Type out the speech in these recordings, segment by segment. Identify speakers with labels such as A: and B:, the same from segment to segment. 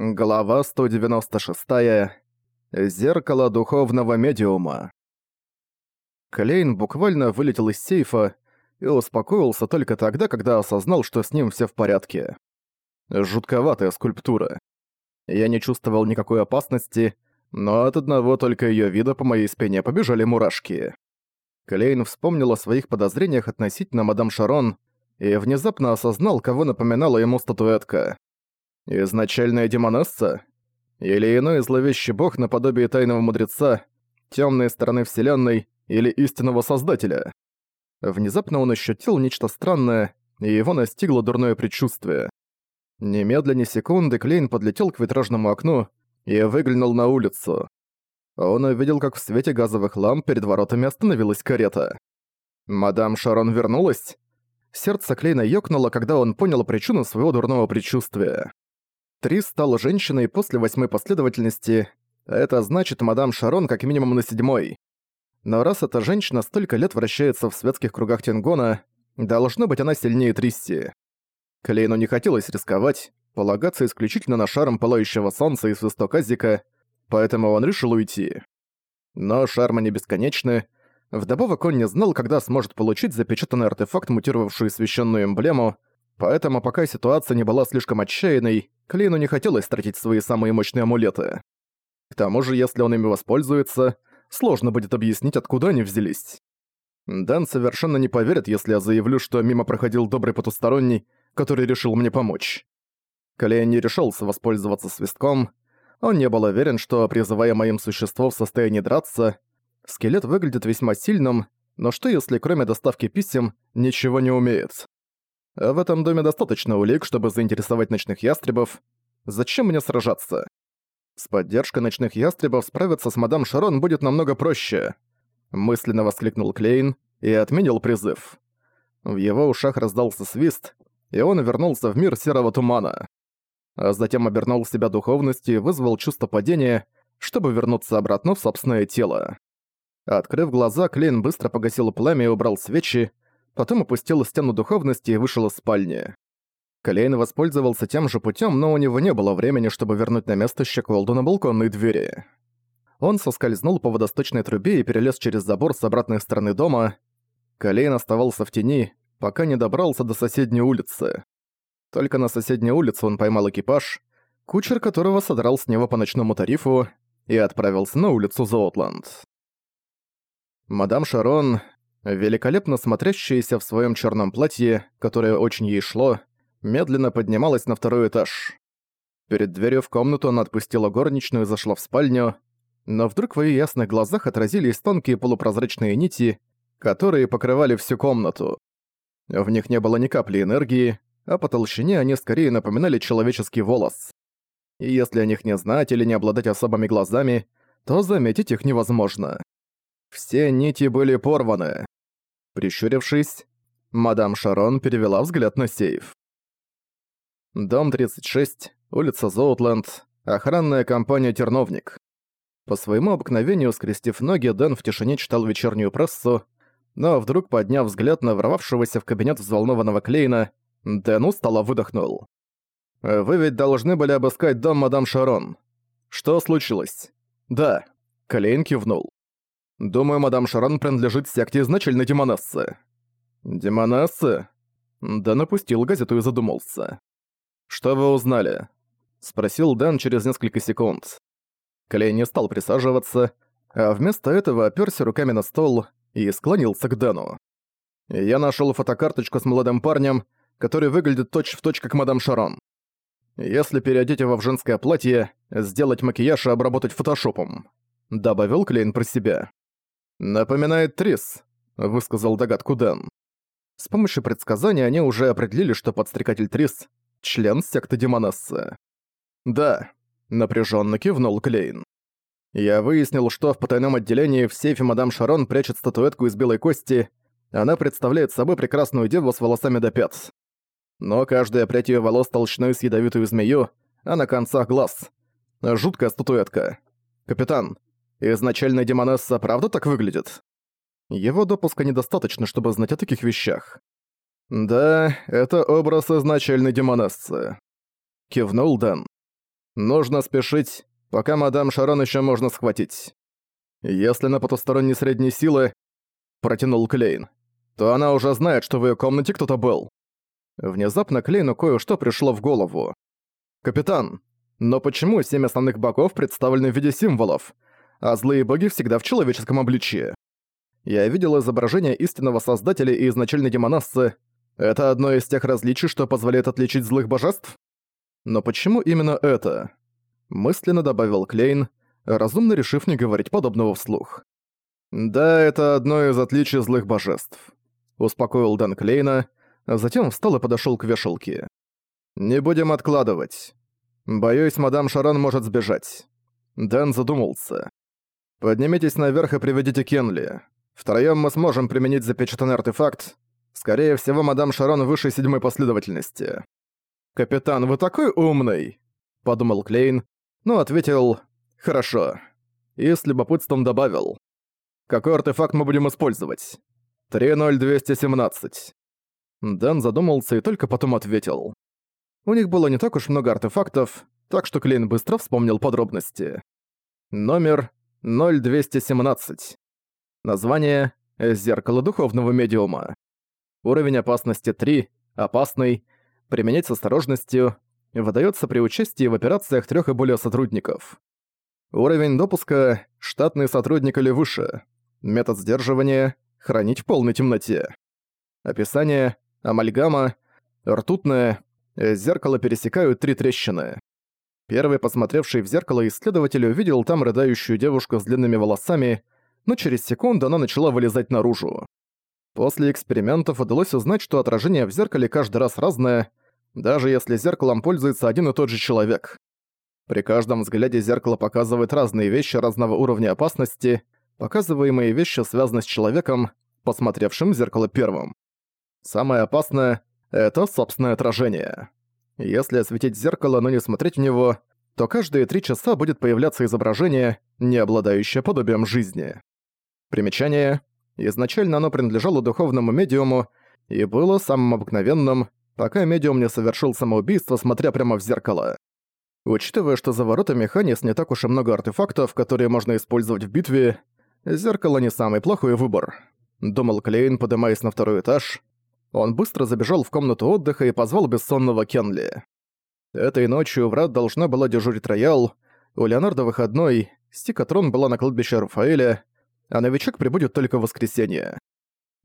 A: Глава 196. Зеркало духовного медиума. Клейн буквально вылетел из сейфа и успокоился только тогда, когда осознал, что с ним все в порядке. Жутковатая скульптура. Я не чувствовал никакой опасности, но от одного только ее вида по моей спине побежали мурашки. Клейн вспомнил о своих подозрениях относительно мадам Шарон и внезапно осознал, кого напоминала ему статуэтка. Изначальная демонесса? Или иной зловещий бог наподобие тайного мудреца, темной стороны вселенной или истинного создателя? Внезапно он ощутил нечто странное, и его настигло дурное предчувствие. Немедленно секунды Клейн подлетел к витражному окну и выглянул на улицу. Он увидел, как в свете газовых ламп перед воротами остановилась карета. Мадам Шарон вернулась? Сердце Клейна ёкнуло, когда он понял причину своего дурного предчувствия. Три стала женщиной после восьмой последовательности. Это значит мадам Шарон как минимум на седьмой. Но раз эта женщина столько лет вращается в светских кругах Тенгона, должно быть она сильнее Трисси. Клейну не хотелось рисковать, полагаться исключительно на шарм пылающего солнца и свисток Азика, поэтому он решил уйти. Но шармы не бесконечны. Вдобавок он не знал, когда сможет получить запечатанный артефакт, мутировавшую священную эмблему, Поэтому пока ситуация не была слишком отчаянной, Клейну не хотелось тратить свои самые мощные амулеты. К тому же, если он ими воспользуется, сложно будет объяснить, откуда они взялись. Дэн совершенно не поверит, если я заявлю, что мимо проходил добрый потусторонний, который решил мне помочь. Клейн не решился воспользоваться свистком. Он не был уверен, что, призывая моим существо в состоянии драться, скелет выглядит весьма сильным, но что если кроме доставки писем ничего не умеет? В этом доме достаточно улик, чтобы заинтересовать ночных ястребов. Зачем мне сражаться? С поддержкой ночных ястребов справиться с мадам Шарон будет намного проще. Мысленно воскликнул Клейн и отменил призыв. В его ушах раздался свист, и он вернулся в мир серого тумана. А затем обернул себя духовностью и вызвал чувство падения, чтобы вернуться обратно в собственное тело. Открыв глаза, Клейн быстро погасил пламя и убрал свечи, потом опустил стену духовности и вышел из спальни. Клейн воспользовался тем же путем, но у него не было времени, чтобы вернуть на место щеколду на балконной двери. Он соскользнул по водосточной трубе и перелез через забор с обратной стороны дома. Клейн оставался в тени, пока не добрался до соседней улицы. Только на соседней улице он поймал экипаж, кучер которого содрал с него по ночному тарифу и отправился на улицу Зоотланд. Мадам Шарон, великолепно смотрящаяся в своем черном платье, которое очень ей шло, медленно поднималась на второй этаж. Перед дверью в комнату она отпустила горничную и зашла в спальню, но вдруг в её ясных глазах отразились тонкие полупрозрачные нити, которые покрывали всю комнату. В них не было ни капли энергии, а по толщине они скорее напоминали человеческий волос. И если о них не знать или не обладать особыми глазами, то заметить их невозможно. Все нити были порваны. Прищурившись, мадам Шарон перевела взгляд на сейф. Дом 36, улица Зоутленд, охранная компания «Терновник». По своему обыкновению, скрестив ноги, Дэн в тишине читал вечернюю прессу, но вдруг, подняв взгляд на ворвавшегося в кабинет взволнованного Клейна, Дэн устало выдохнул. «Вы ведь должны были обыскать дом мадам Шарон. Что случилось?» «Да», — Клейн кивнул. Думаю, мадам Шаран принадлежит секте изначальной демонессы. Демонессы? Да напустил газету и задумался. Что вы узнали? Спросил Дэн через несколько секунд. Клей не стал присаживаться, а вместо этого оперся руками на стол и склонился к Дэну. Я нашел фотокарточку с молодым парнем, который выглядит точь-в-точь точь как мадам Шарон. Если переодеть его в женское платье, сделать макияж и обработать фотошопом. Добавил Клейн про себя. «Напоминает Трис», — высказал догадку Дэн. С помощью предсказания они уже определили, что подстрекатель Трис — член секты Демонессы. «Да», — напряженно кивнул Клейн. «Я выяснил, что в потайном отделении в сейфе мадам Шарон прячет статуэтку из белой кости. Она представляет собой прекрасную деву с волосами до пят. Но каждая прядь её волос толщиной с ядовитую змею, а на концах глаз. Жуткая статуэтка. Капитан, Изначально демонесса правда так выглядит? Его допуска недостаточно, чтобы знать о таких вещах. Да, это образ изначальной демонессы. Кивнул Дэн. Нужно спешить, пока мадам Шарон еще можно схватить. Если на потусторонней средней силы, протянул Клейн, то она уже знает, что в ее комнате кто-то был. Внезапно Клейну кое-что пришло в голову. «Капитан, но почему семь основных богов представлены в виде символов, а злые боги всегда в человеческом обличье?» Я видел изображение истинного создателя и изначальной демонасцы. Это одно из тех различий, что позволяет отличить злых божеств? Но почему именно это? Мысленно добавил Клейн, разумно решив не говорить подобного вслух. «Да, это одно из отличий злых божеств», — успокоил Дэн Клейна, а затем встал и подошёл к вешалке. «Не будем откладывать. Боюсь, мадам Шарон может сбежать». Дэн задумался. «Поднимитесь наверх и приведите Кенли. Втроём мы сможем применить запечатанный артефакт. Скорее всего, мадам Шарон выше седьмой последовательности». «Капитан, вы такой умный!» — подумал Клейн, но ответил «Хорошо». И с любопытством добавил. «Какой артефакт мы будем использовать?» «30217». Дэн задумался и только потом ответил. У них было не так уж много артефактов, так что Клейн быстро вспомнил подробности. Номер 0217. Название «Зеркало духовного медиума». Уровень опасности 3, опасный, применять с осторожностью, выдается при участии в операциях трех и более сотрудников. Уровень допуска – штатный сотрудник или выше. Метод сдерживания – хранить в полной темноте. Описание – амальгама, ртутная, зеркало пересекают три трещины. Первый, посмотревший в зеркало исследователь, увидел там рыдающую девушку с длинными волосами, но через секунду она начала вылезать наружу. После экспериментов удалось узнать, что отражение в зеркале каждый раз разное, даже если зеркалом пользуется один и тот же человек. При каждом взгляде зеркало показывает разные вещи разного уровня опасности, показываемые вещи связаны с человеком, посмотревшим в зеркало первым. Самое опасное — это собственное отражение. Если осветить зеркало, но не смотреть в него, то каждые три часа будет появляться изображение, не обладающее подобием жизни. Примечание. Изначально оно принадлежало духовному медиуму и было самым обыкновенным, пока медиум не совершил самоубийство, смотря прямо в зеркало. Учитывая, что за воротами Ханис не так уж и много артефактов, которые можно использовать в битве, зеркало не самый плохой выбор. Думал Клейн, поднимаясь на второй этаж. Он быстро забежал в комнату отдыха и позвал бессонного Кенли. Этой ночью врат должна была дежурить Роял, у Леонардо выходной, Стикатрон была на кладбище Рафаэля, а новичок прибудет только в воскресенье.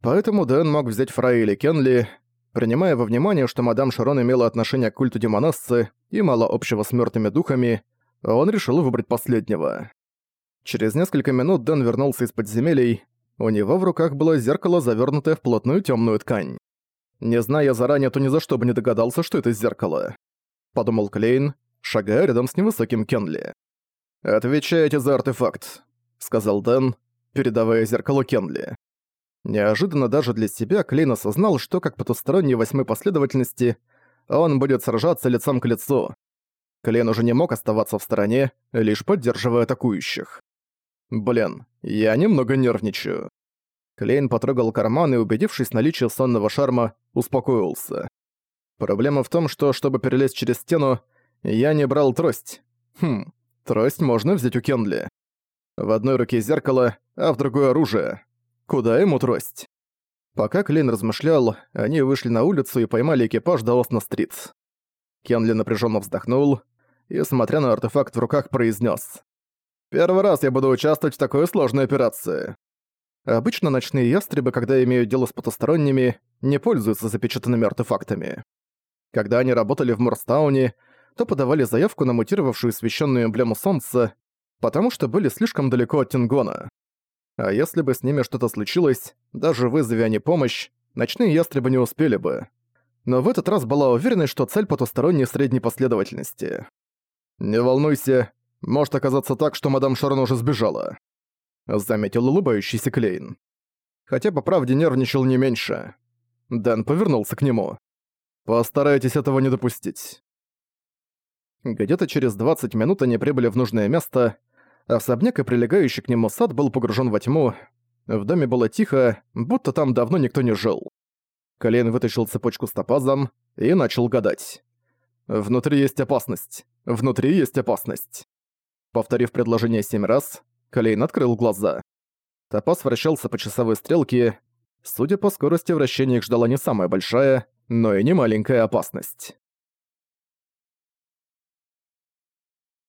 A: Поэтому Дэн мог взять Фрай или Кенли, Принимая во внимание, что мадам Шарон имела отношение к культу демонасцы и мало общего с мертвыми духами, он решил выбрать последнего. Через несколько минут Дэн вернулся из подземелий. У него в руках было зеркало, завернутое в плотную темную ткань. Не зная заранее, то ни за что бы не догадался, что это зеркало. Подумал Клейн, шагая рядом с невысоким Кенли. «Отвечаете за артефакт», — сказал Дэн, передавая зеркало Кенли. Неожиданно даже для себя Клейн осознал, что как потусторонней восьмой последовательности он будет сражаться лицом к лицу. Клейн уже не мог оставаться в стороне, лишь поддерживая атакующих. Блин, я немного нервничаю. Клейн потрогал карман и, убедившись в наличии сонного шарма, успокоился. Проблема в том, что, чтобы перелезть через стену, я не брал трость. Хм, трость можно взять у Кенли. В одной руке зеркало, а в другой оружие. Куда ему трость? Пока Клейн размышлял, они вышли на улицу и поймали экипаж до Осна-стрит. Кенли напряженно вздохнул и, смотря на артефакт в руках, произнес: «Первый раз я буду участвовать в такой сложной операции». Обычно ночные ястребы, когда имеют дело с потусторонними, не пользуются запечатанными артефактами. Когда они работали в Морстауне, то подавали заявку на мутировавшую священную эмблему Солнца, потому что были слишком далеко от Тингона. А если бы с ними что-то случилось, даже вызови они помощь, ночные ястребы не успели бы. Но в этот раз была уверенность, что цель потусторонней средней последовательности. «Не волнуйся, может оказаться так, что мадам Шарон уже сбежала», — заметил улыбающийся Клейн. Хотя по правде нервничал не меньше. Дэн повернулся к нему. «Постарайтесь этого не допустить». Где-то через 20 минут они прибыли в нужное место — Особняк и прилегающий к нему сад был погружен во тьму. В доме было тихо, будто там давно никто не жил. Колейн вытащил цепочку с топазом и начал гадать. «Внутри есть опасность. Внутри есть опасность». Повторив предложение семь раз, Клейн открыл глаза. Топаз вращался по часовой стрелке. Судя по скорости вращения их ждала не самая большая, но и не маленькая опасность.